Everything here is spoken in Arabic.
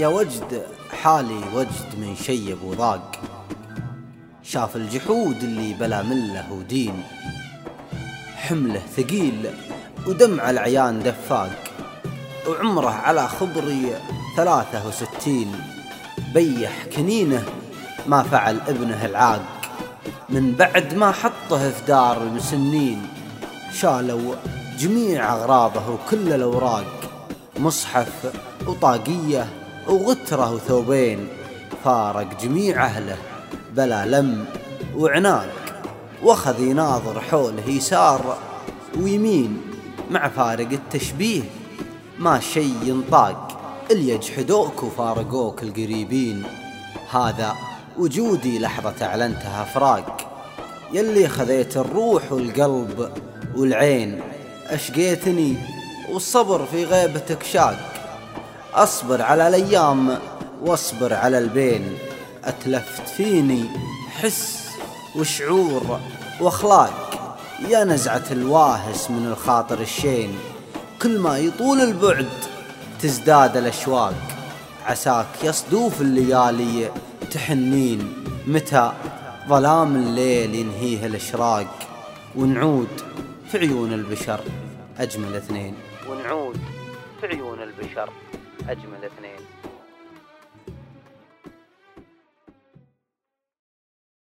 يا وجد حالي وجد من شيب وضاق. شاف الجحود اللي بلا ملة ودين. حمله ثقيل ودمع العيان دفاق. وعمره على خبري ثلاثة وستين. بيح كنينة ما فعل ابنه العاق. من بعد ما حطه في دار المسنين شالوا جميع أغراضه وكل الأوراق. مصحف وطاقية وغترة وثوبين فارق جميع أهله. بلا لم وعناق. وأخذ يناظر حوله يسار ويمين. مع فارق التشبيه. ما شي ينطاق. اللي يجحدوك وفارقوك القريبين. هذا وجودي لحظة أعلنتها فراق يلي خذيت الروح والقلب والعين. أشقيتني والصبر في غيبتك شاق. أصبر على الأيام واصبر على البين. أتلفت فيني حس وشعور وأخلاق. يا نزعة الواهس من الخاطر الشين. كل ما يطول البعد تزداد الأشواق. عساك يصدوف الليالي تحنين. متى ظلام الليل ينهيه الإشراق. ونعود في عيون البشر أجمل اثنين. ونعود في عيون البشر. أجمل اثنين.